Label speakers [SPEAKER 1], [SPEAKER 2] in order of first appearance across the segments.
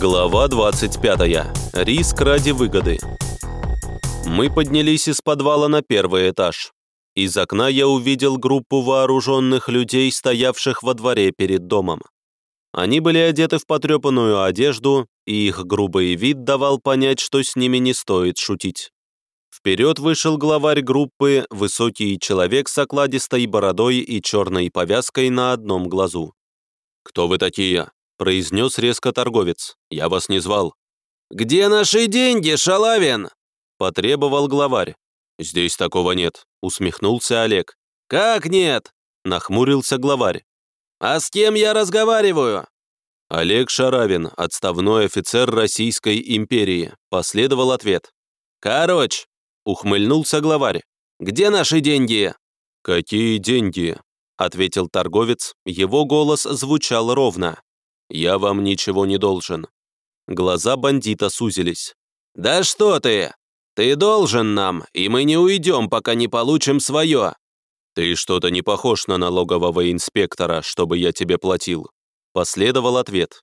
[SPEAKER 1] Глава 25. Риск ради выгоды. Мы поднялись из подвала на первый этаж. Из окна я увидел группу вооруженных людей, стоявших во дворе перед домом. Они были одеты в потрепанную одежду, и их грубый вид давал понять, что с ними не стоит шутить. Вперед вышел главарь группы, высокий человек с окладистой бородой и черной повязкой на одном глазу. «Кто вы такие?» – произнес резко торговец. «Я вас не звал».
[SPEAKER 2] «Где наши деньги, Шалавин?»
[SPEAKER 1] – потребовал главарь. «Здесь такого нет», – усмехнулся Олег.
[SPEAKER 2] «Как нет?»
[SPEAKER 1] – нахмурился главарь.
[SPEAKER 2] «А с кем я разговариваю?»
[SPEAKER 1] Олег Шаравин, отставной офицер Российской империи, последовал ответ.
[SPEAKER 2] «Короче», – ухмыльнулся главарь, – «где наши деньги?»
[SPEAKER 1] «Какие деньги?» – ответил торговец, его голос звучал ровно. «Я вам ничего не должен». Глаза бандита сузились.
[SPEAKER 2] «Да что ты! Ты должен нам, и мы не уйдем, пока не получим свое!»
[SPEAKER 1] «Ты что-то не похож на налогового инспектора, чтобы я тебе платил», — последовал ответ.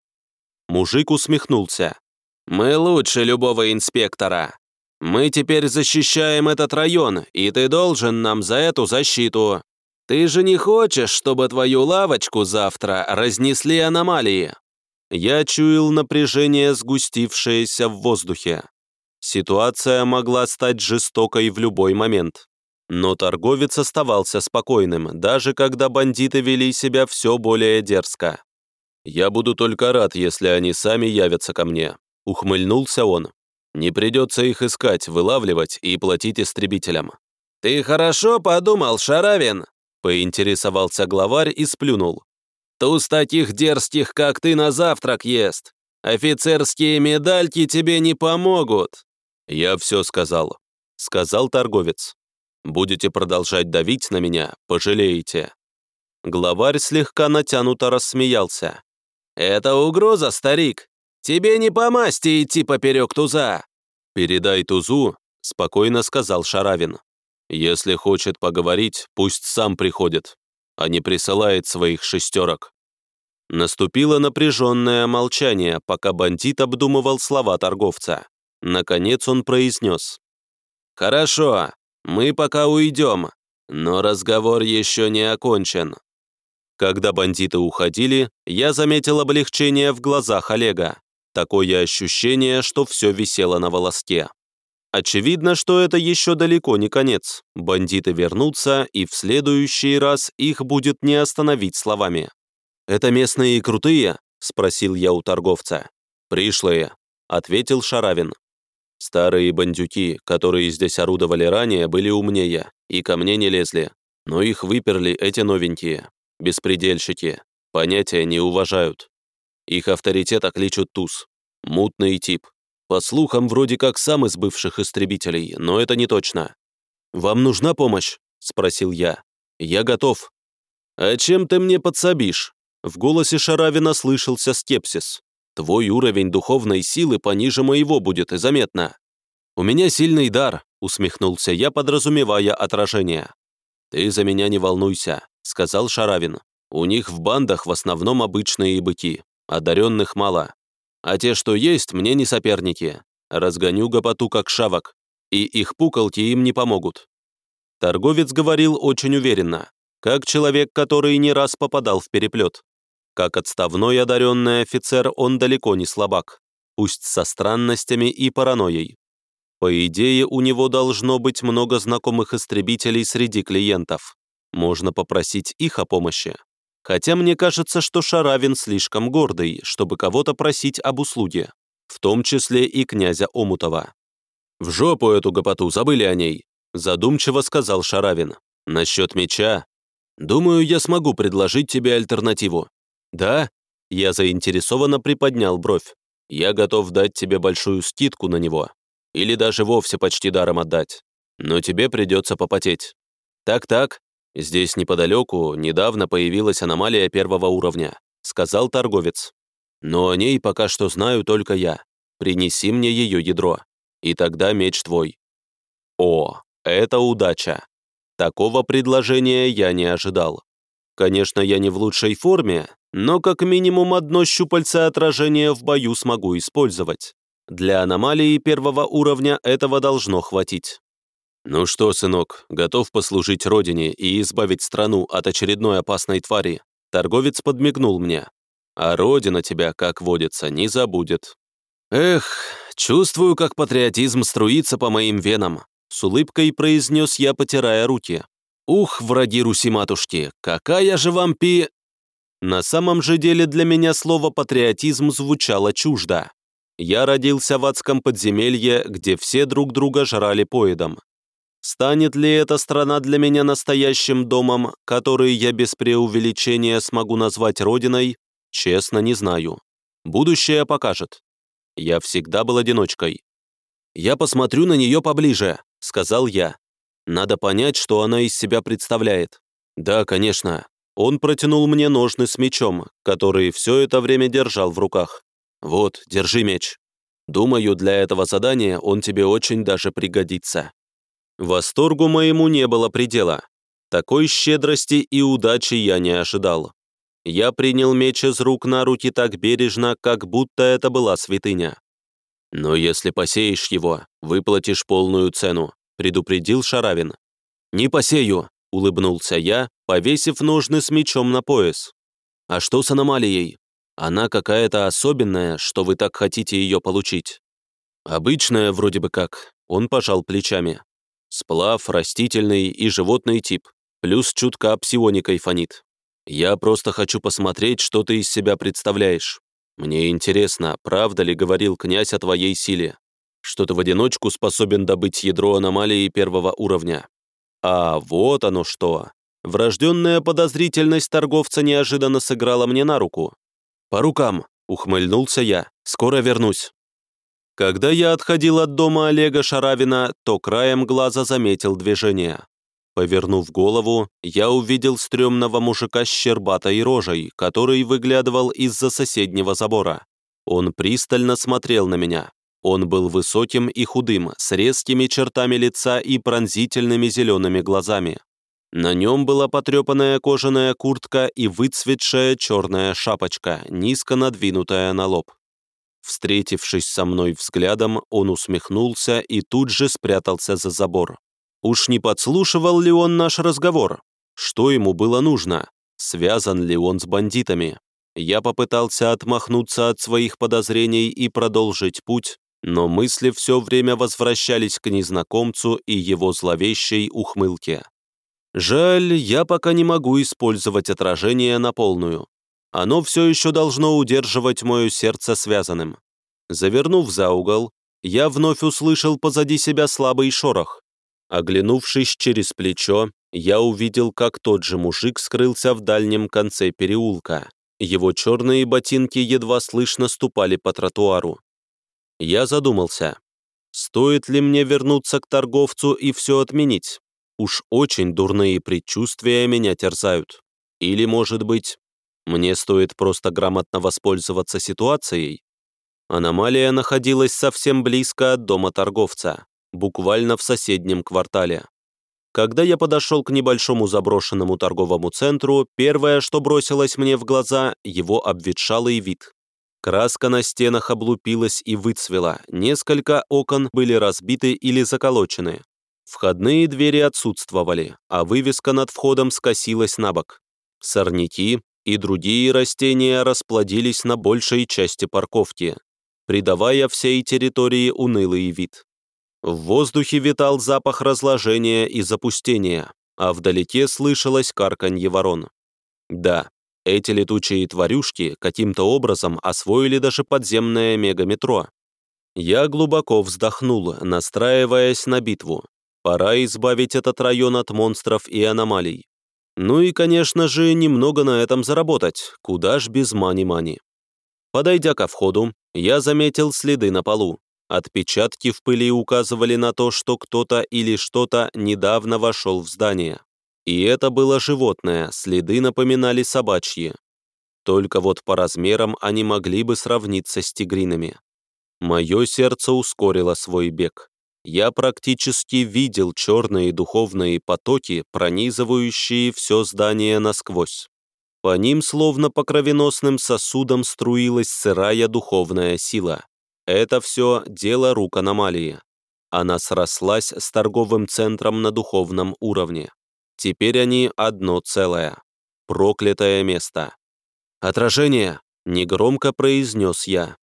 [SPEAKER 1] Мужик усмехнулся.
[SPEAKER 2] «Мы лучше любого инспектора. Мы теперь защищаем этот район, и ты должен нам за эту защиту. Ты же не хочешь, чтобы твою лавочку завтра разнесли аномалии?»
[SPEAKER 1] Я чуял напряжение, сгустившееся в воздухе. Ситуация могла стать жестокой в любой момент. Но торговец оставался спокойным, даже когда бандиты вели себя все более дерзко. «Я буду только рад, если они сами явятся ко мне», — ухмыльнулся он. «Не придется их искать, вылавливать и платить истребителям».
[SPEAKER 2] «Ты хорошо подумал, Шаравин?» — поинтересовался главарь и сплюнул. «Туз таких дерзких, как ты, на завтрак ест. Офицерские медальки тебе не помогут».
[SPEAKER 1] «Я все сказал», — сказал торговец. Будете продолжать давить на меня, пожалеете». Главарь слегка натянуто рассмеялся.
[SPEAKER 2] «Это угроза, старик. Тебе не по масти идти поперек туза».
[SPEAKER 1] «Передай тузу», — спокойно сказал Шаравин. «Если хочет поговорить, пусть сам приходит, а не присылает своих шестерок». Наступило напряженное молчание, пока бандит обдумывал слова торговца. Наконец он произнес.
[SPEAKER 2] «Хорошо, мы пока уйдем, но разговор еще не окончен».
[SPEAKER 1] Когда бандиты уходили, я заметил облегчение в глазах Олега. Такое ощущение, что все висело на волоске. Очевидно, что это еще далеко не конец. Бандиты вернутся, и в следующий раз их будет не остановить словами. «Это местные и крутые?» – спросил я у торговца. «Пришлые», – ответил Шаравин. Старые бандюки, которые здесь орудовали ранее, были умнее и ко мне не лезли, но их выперли эти новенькие, беспредельщики, понятия не уважают. Их авторитет окличут туз, мутный тип. По слухам, вроде как сам из бывших истребителей, но это не точно. «Вам нужна помощь?» – спросил я. «Я готов». «А чем ты мне подсобишь?» В голосе Шаравина слышался скепсис. Твой уровень духовной силы пониже моего будет и заметно. У меня сильный дар, усмехнулся я, подразумевая отражение. Ты за меня не волнуйся, сказал Шаравин. У них в бандах в основном обычные быки, одаренных мало. А те, что есть, мне не соперники. Разгоню гопоту как шавок, и их пуколки им не помогут. Торговец говорил очень уверенно, как человек, который не раз попадал в переплет. Как отставной одаренный офицер он далеко не слабак, пусть со странностями и паранойей. По идее, у него должно быть много знакомых истребителей среди клиентов. Можно попросить их о помощи. Хотя мне кажется, что Шаравин слишком гордый, чтобы кого-то просить об услуге, в том числе и князя Омутова. «В жопу эту гопоту, забыли о ней», задумчиво сказал Шаравин. «Насчет меча. Думаю, я смогу предложить тебе альтернативу. «Да?» Я заинтересованно приподнял бровь. «Я готов дать тебе большую скидку на него. Или даже вовсе почти даром отдать. Но тебе придется попотеть». «Так-так, здесь неподалеку недавно появилась аномалия первого уровня», сказал торговец. «Но о ней пока что знаю только я. Принеси мне ее ядро, и тогда меч твой». О, это удача. Такого предложения я не ожидал. Конечно, я не в лучшей форме, но как минимум одно щупальце отражения в бою смогу использовать. Для аномалии первого уровня этого должно хватить. «Ну что, сынок, готов послужить родине и избавить страну от очередной опасной твари?» Торговец подмигнул мне. «А родина тебя, как водится, не забудет». «Эх, чувствую, как патриотизм струится по моим венам», с улыбкой произнес я, потирая руки. «Ух, враги Руси-матушки, какая же вам пи...» На самом же деле для меня слово «патриотизм» звучало чуждо. Я родился в адском подземелье, где все друг друга жрали поедом. Станет ли эта страна для меня настоящим домом, который я без преувеличения смогу назвать родиной, честно не знаю. Будущее покажет. Я всегда был одиночкой. «Я посмотрю на нее поближе», — сказал я. «Надо понять, что она из себя представляет». «Да, конечно». Он протянул мне ножны с мечом, который все это время держал в руках. «Вот, держи меч. Думаю, для этого задания он тебе очень даже пригодится». Восторгу моему не было предела. Такой щедрости и удачи я не ожидал. Я принял меч из рук на руки так бережно, как будто это была святыня. «Но если посеешь его, выплатишь полную цену», — предупредил Шаравин. «Не посею», — улыбнулся я, повесив ножны с мечом на пояс. «А что с аномалией? Она какая-то особенная, что вы так хотите ее получить?» «Обычная вроде бы как», — он пожал плечами. Сплав, растительный и животный тип, плюс чутка псионикой фонит. Я просто хочу посмотреть, что ты из себя представляешь. Мне интересно, правда ли говорил князь о твоей силе, что ты в одиночку способен добыть ядро аномалии первого уровня. А вот оно что. Врожденная подозрительность торговца неожиданно сыграла мне на руку. «По рукам», — ухмыльнулся я, — «скоро вернусь». Когда я отходил от дома Олега Шаравина, то краем глаза заметил движение. Повернув голову, я увидел стрёмного мужика с щербатой рожей, который выглядывал из-за соседнего забора. Он пристально смотрел на меня. Он был высоким и худым, с резкими чертами лица и пронзительными зелеными глазами. На нем была потрепанная кожаная куртка и выцветшая черная шапочка, низко надвинутая на лоб. Встретившись со мной взглядом, он усмехнулся и тут же спрятался за забор. Уж не подслушивал ли он наш разговор? Что ему было нужно? Связан ли он с бандитами? Я попытался отмахнуться от своих подозрений и продолжить путь, но мысли все время возвращались к незнакомцу и его зловещей ухмылке. Жаль, я пока не могу использовать отражение на полную. Оно все еще должно удерживать мое сердце связанным. Завернув за угол, я вновь услышал позади себя слабый шорох. Оглянувшись через плечо, я увидел, как тот же мужик скрылся в дальнем конце переулка. Его черные ботинки едва слышно ступали по тротуару. Я задумался, стоит ли мне вернуться к торговцу и все отменить? Уж очень дурные предчувствия меня терзают. Или, может быть, мне стоит просто грамотно воспользоваться ситуацией. Аномалия находилась совсем близко от дома торговца, буквально в соседнем квартале. Когда я подошел к небольшому заброшенному торговому центру, первое, что бросилось мне в глаза, его обветшалый вид. Краска на стенах облупилась и выцвела, несколько окон были разбиты или заколочены. Входные двери отсутствовали, а вывеска над входом скосилась на бок. Сорняки, и другие растения расплодились на большей части парковки, придавая всей территории унылый вид. В воздухе витал запах разложения и запустения, а вдалеке слышалось карканье ворон. Да, эти летучие тварюшки каким-то образом освоили даже подземное мегаметро. Я глубоко вздохнул, настраиваясь на битву. Пора избавить этот район от монстров и аномалий. Ну и, конечно же, немного на этом заработать, куда ж без мани-мани. Подойдя ко входу, я заметил следы на полу. Отпечатки в пыли указывали на то, что кто-то или что-то недавно вошел в здание. И это было животное, следы напоминали собачьи. Только вот по размерам они могли бы сравниться с тигринами. Мое сердце ускорило свой бег. Я практически видел черные духовные потоки, пронизывающие все здание насквозь. По ним, словно по кровеносным сосудам, струилась сырая духовная сила. Это все дело рук аномалии. Она срослась с торговым центром на духовном уровне. Теперь они одно целое. Проклятое место. «Отражение!» — негромко произнес я.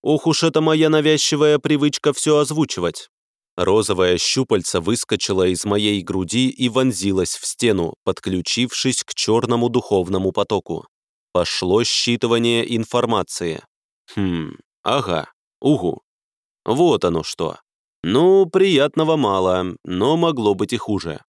[SPEAKER 1] Ох уж это моя навязчивая привычка все озвучивать. Розовая щупальца выскочила из моей груди и вонзилась в стену, подключившись к черному духовному потоку. Пошло считывание информации. Хм, ага, угу. Вот оно что. Ну, приятного мало, но могло быть и хуже.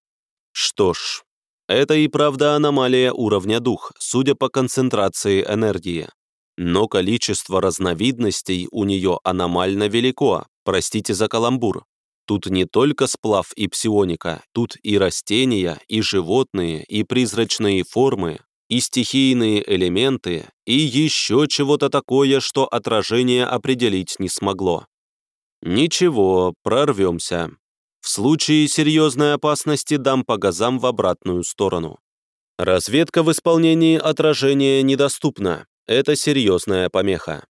[SPEAKER 1] Что ж, это и правда аномалия уровня дух, судя по концентрации энергии. Но количество разновидностей у нее аномально велико, простите за каламбур. Тут не только сплав и псионика, тут и растения, и животные, и призрачные формы, и стихийные элементы, и еще чего-то такое, что отражение определить не смогло. Ничего, прорвемся. В случае серьезной опасности дам по газам в обратную сторону. Разведка в исполнении отражения недоступна. Это серьезная помеха.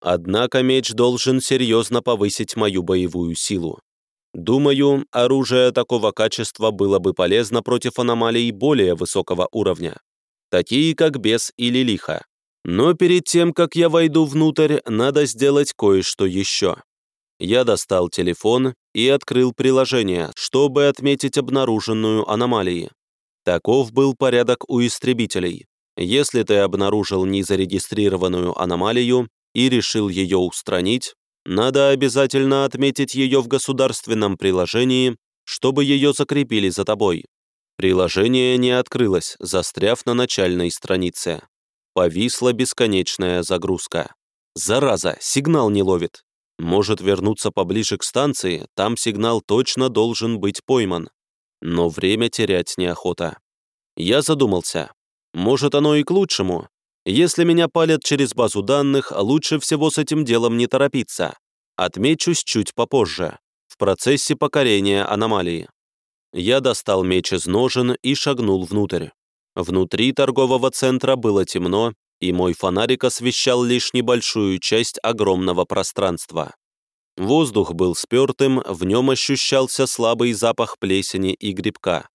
[SPEAKER 1] Однако меч должен серьезно повысить мою боевую силу. Думаю, оружие такого качества было бы полезно против аномалий более высокого уровня, такие как бес или лиха. Но перед тем, как я войду внутрь, надо сделать кое-что еще. Я достал телефон и открыл приложение, чтобы отметить обнаруженную аномалию. Таков был порядок у истребителей. Если ты обнаружил незарегистрированную аномалию и решил ее устранить, надо обязательно отметить ее в государственном приложении, чтобы ее закрепили за тобой. Приложение не открылось, застряв на начальной странице. Повисла бесконечная загрузка. Зараза, сигнал не ловит. Может вернуться поближе к станции, там сигнал точно должен быть пойман. Но время терять неохота. Я задумался. Может, оно и к лучшему. Если меня палят через базу данных, лучше всего с этим делом не торопиться. Отмечусь чуть попозже, в процессе покорения аномалии. Я достал меч из ножен и шагнул внутрь. Внутри торгового центра было темно, и мой фонарик освещал лишь небольшую часть огромного пространства. Воздух был спертым, в нем ощущался слабый запах плесени и грибка.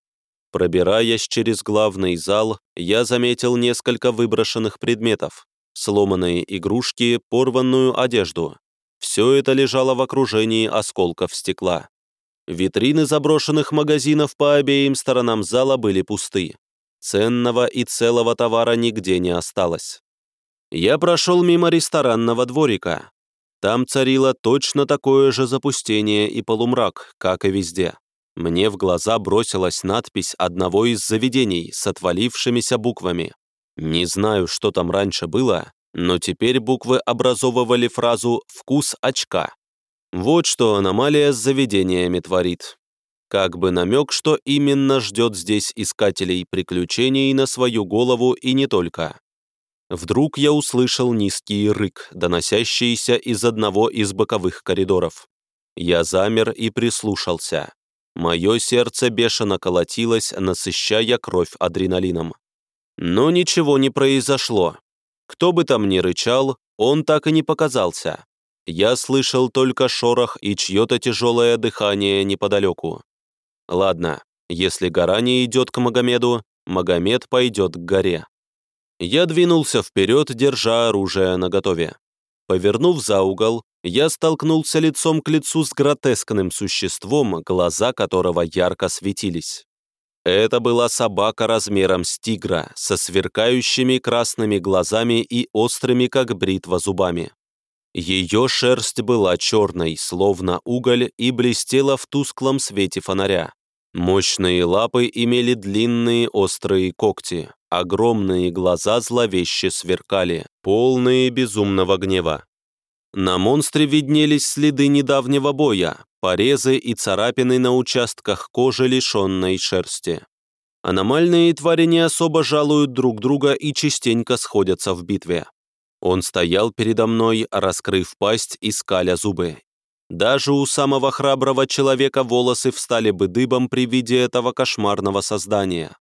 [SPEAKER 1] Пробираясь через главный зал, я заметил несколько выброшенных предметов. Сломанные игрушки, порванную одежду. Все это лежало в окружении осколков стекла. Витрины заброшенных магазинов по обеим сторонам зала были пусты. Ценного и целого товара нигде не осталось. Я прошел мимо ресторанного дворика. Там царило точно такое же запустение и полумрак, как и везде. Мне в глаза бросилась надпись одного из заведений с отвалившимися буквами. Не знаю, что там раньше было, но теперь буквы образовывали фразу «вкус очка». Вот что аномалия с заведениями творит. Как бы намек, что именно ждет здесь искателей приключений на свою голову и не только. Вдруг я услышал низкий рык, доносящийся из одного из боковых коридоров. Я замер и прислушался. Мое сердце бешено колотилось, насыщая кровь адреналином. Но ничего не произошло. Кто бы там ни рычал, он так и не показался. Я слышал только шорох и чье-то тяжелое дыхание неподалеку. Ладно, если гора не идет к Магомеду, Магомед пойдет к горе. Я двинулся вперед, держа оружие наготове. Повернув за угол, я столкнулся лицом к лицу с гротескным существом, глаза которого ярко светились. Это была собака размером с тигра, со сверкающими красными глазами и острыми, как бритва, зубами. Ее шерсть была черной, словно уголь, и блестела в тусклом свете фонаря. Мощные лапы имели длинные острые когти, огромные глаза зловеще сверкали, полные безумного гнева. На монстре виднелись следы недавнего боя, порезы и царапины на участках кожи, лишенной шерсти. Аномальные твари не особо жалуют друг друга и частенько сходятся в битве. Он стоял передо мной, раскрыв пасть и скаля зубы. Даже у самого храброго человека волосы встали бы дыбом при виде этого кошмарного создания.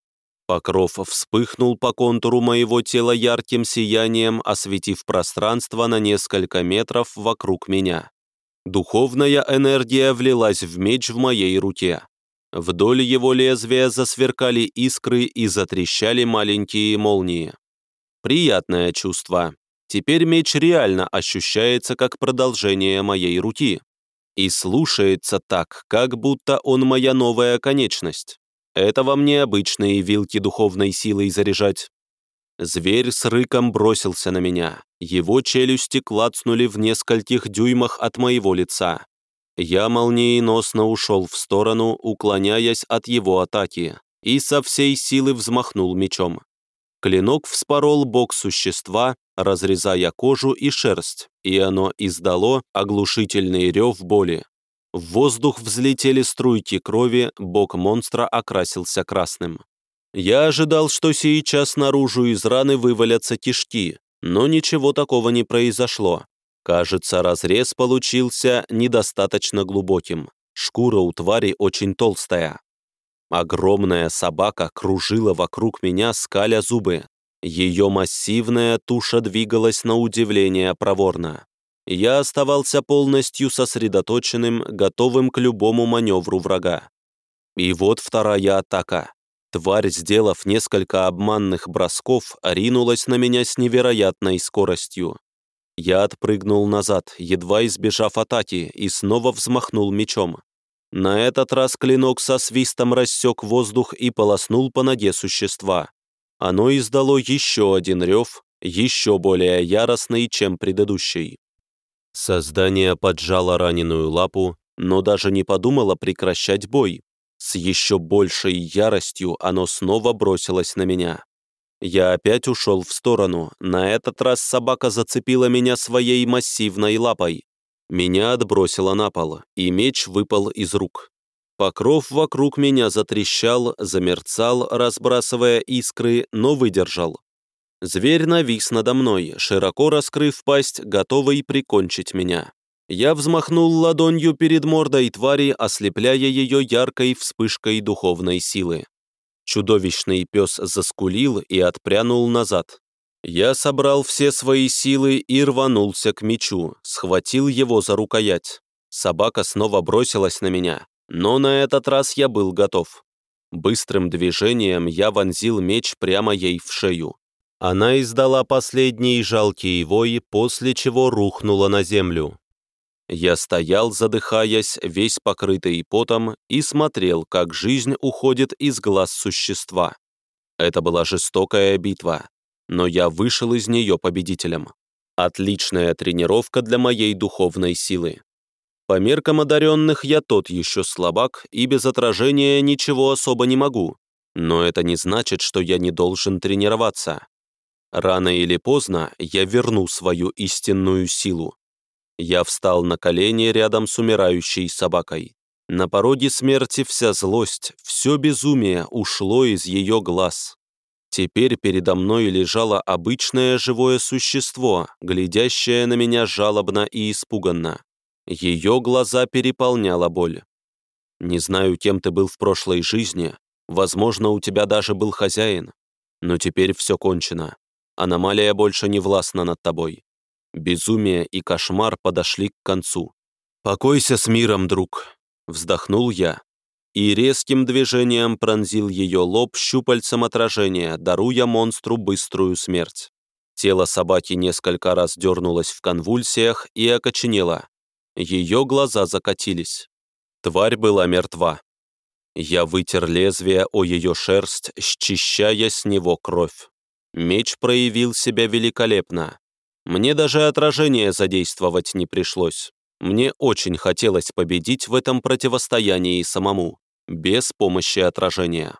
[SPEAKER 1] Покров вспыхнул по контуру моего тела ярким сиянием, осветив пространство на несколько метров вокруг меня. Духовная энергия влилась в меч в моей руке. Вдоль его лезвия засверкали искры и затрещали маленькие молнии. Приятное чувство. Теперь меч реально ощущается как продолжение моей руки. И слушается так, как будто он моя новая конечность. Это во мне обычные вилки духовной силой заряжать. Зверь с рыком бросился на меня. Его челюсти клацнули в нескольких дюймах от моего лица. Я молниеносно ушел в сторону, уклоняясь от его атаки, и со всей силы взмахнул мечом. Клинок вспорол бок существа, разрезая кожу и шерсть, и оно издало оглушительный рев боли. В воздух взлетели струйки крови, бок монстра окрасился красным. Я ожидал, что сейчас наружу из раны вывалятся кишки, но ничего такого не произошло. Кажется, разрез получился недостаточно глубоким. Шкура у твари очень толстая. Огромная собака кружила вокруг меня, скаля зубы. Ее массивная туша двигалась на удивление проворно. Я оставался полностью сосредоточенным, готовым к любому маневру врага. И вот вторая атака. Тварь, сделав несколько обманных бросков, ринулась на меня с невероятной скоростью. Я отпрыгнул назад, едва избежав атаки, и снова взмахнул мечом. На этот раз клинок со свистом рассек воздух и полоснул по ноге существа. Оно издало еще один рев, еще более яростный, чем предыдущий. Создание поджало раненую лапу, но даже не подумало прекращать бой. С еще большей яростью оно снова бросилось на меня. Я опять ушел в сторону, на этот раз собака зацепила меня своей массивной лапой. Меня отбросило на пол, и меч выпал из рук. Покров вокруг меня затрещал, замерцал, разбрасывая искры, но выдержал. Зверь навис надо мной, широко раскрыв пасть, готовый прикончить меня. Я взмахнул ладонью перед мордой твари, ослепляя ее яркой вспышкой духовной силы. Чудовищный пес заскулил и отпрянул назад. Я собрал все свои силы и рванулся к мечу, схватил его за рукоять. Собака снова бросилась на меня, но на этот раз я был готов. Быстрым движением я вонзил меч прямо ей в шею. Она издала последний жалкий вой, после чего рухнула на землю. Я стоял, задыхаясь, весь покрытый потом, и смотрел, как жизнь уходит из глаз существа. Это была жестокая битва, но я вышел из нее победителем. Отличная тренировка для моей духовной силы. По меркам одаренных я тот еще слабак, и без отражения ничего особо не могу. Но это не значит, что я не должен тренироваться. Рано или поздно я верну свою истинную силу. Я встал на колени рядом с умирающей собакой. На пороге смерти вся злость, все безумие ушло из ее глаз. Теперь передо мной лежало обычное живое существо, глядящее на меня жалобно и испуганно. Ее глаза переполняла боль. Не знаю, кем ты был в прошлой жизни, возможно, у тебя даже был хозяин, но теперь все кончено. Аномалия больше не властна над тобой. Безумие и кошмар подошли к концу. «Покойся с миром, друг», — вздохнул я. И резким движением пронзил ее лоб щупальцем отражения, даруя монстру быструю смерть. Тело собаки несколько раз дернулось в конвульсиях и окоченело. Ее глаза закатились. Тварь была мертва. Я вытер лезвие о ее шерсть, счищая с него кровь. Меч проявил себя великолепно. Мне даже отражение задействовать не пришлось. Мне очень хотелось победить в этом противостоянии самому, без помощи отражения.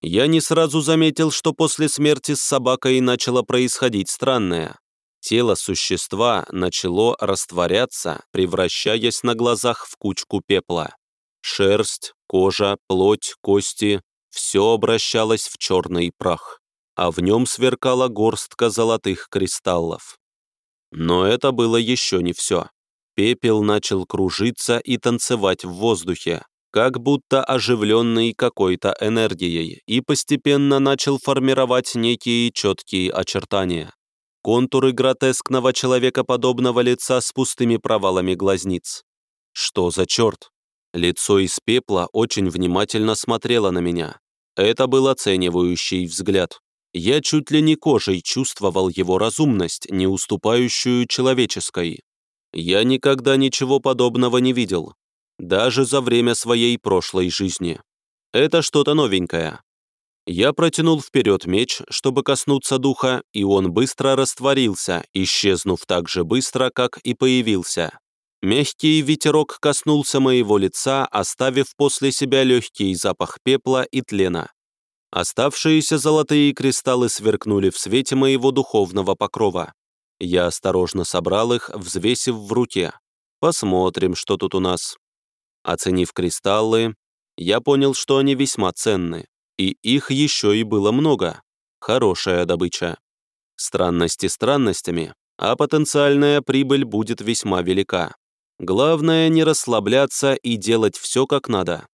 [SPEAKER 1] Я не сразу заметил, что после смерти с собакой начало происходить странное. Тело существа начало растворяться, превращаясь на глазах в кучку пепла. Шерсть, кожа, плоть, кости – все обращалось в черный прах, а в нем сверкала горстка золотых кристаллов. Но это было еще не все. Пепел начал кружиться и танцевать в воздухе, как будто оживленный какой-то энергией, и постепенно начал формировать некие четкие очертания. Контуры гротескного человекоподобного лица с пустыми провалами глазниц. Что за черт? Лицо из пепла очень внимательно смотрело на меня. Это был оценивающий взгляд. Я чуть ли не кожей чувствовал его разумность, не уступающую человеческой. Я никогда ничего подобного не видел, даже за время своей прошлой жизни. Это что-то новенькое. Я протянул вперед меч, чтобы коснуться духа, и он быстро растворился, исчезнув так же быстро, как и появился. Мягкий ветерок коснулся моего лица, оставив после себя легкий запах пепла и тлена. Оставшиеся золотые кристаллы сверкнули в свете моего духовного покрова. Я осторожно собрал их, взвесив в руке. Посмотрим, что тут у нас. Оценив кристаллы, я понял, что они весьма ценны, и их еще и было много. Хорошая добыча. Странности странностями, а потенциальная прибыль будет весьма велика. Главное не расслабляться и делать все как надо.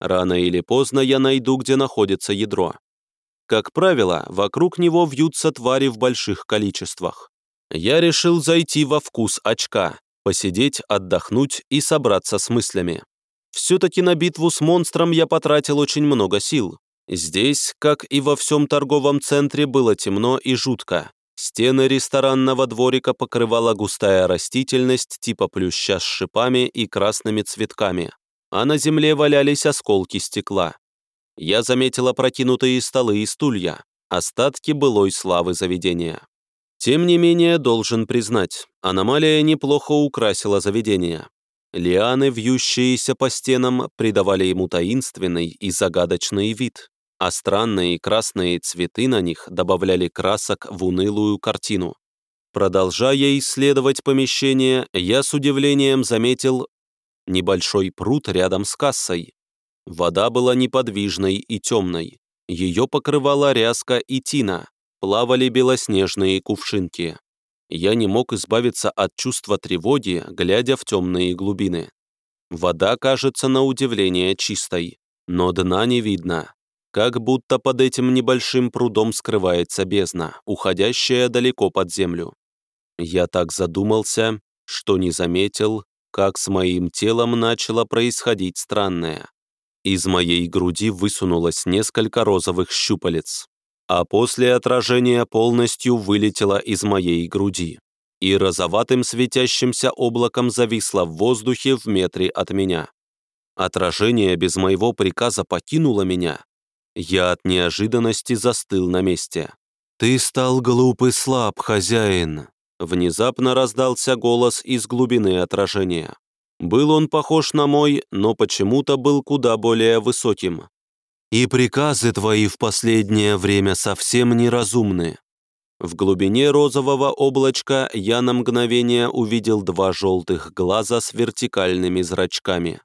[SPEAKER 1] Рано или поздно я найду, где находится ядро. Как правило, вокруг него вьются твари в больших количествах. Я решил зайти во вкус очка, посидеть, отдохнуть и собраться с мыслями. Все-таки на битву с монстром я потратил очень много сил. Здесь, как и во всем торговом центре, было темно и жутко. Стены ресторанного дворика покрывала густая растительность типа плюща с шипами и красными цветками, а на земле валялись осколки стекла. Я заметила прокинутые столы и стулья, остатки былой славы заведения. Тем не менее, должен признать, аномалия неплохо украсила заведение. Лианы, вьющиеся по стенам, придавали ему таинственный и загадочный вид а странные красные цветы на них добавляли красок в унылую картину. Продолжая исследовать помещение, я с удивлением заметил небольшой пруд рядом с кассой. Вода была неподвижной и темной. Ее покрывала ряска и тина, плавали белоснежные кувшинки. Я не мог избавиться от чувства тревоги, глядя в темные глубины. Вода кажется на удивление чистой, но дна не видно как будто под этим небольшим прудом скрывается бездна, уходящая далеко под землю. Я так задумался, что не заметил, как с моим телом начало происходить странное. Из моей груди высунулось несколько розовых щупалец, а после отражения полностью вылетело из моей груди и розоватым светящимся облаком зависло в воздухе в метре от меня. Отражение без моего приказа покинуло меня, я от неожиданности застыл на месте. «Ты стал глуп и слаб, хозяин!» Внезапно раздался голос из глубины отражения. Был он похож на мой, но почему-то был куда более высоким. «И приказы твои в последнее время совсем неразумны». В глубине розового облачка я на мгновение увидел два желтых глаза с вертикальными зрачками.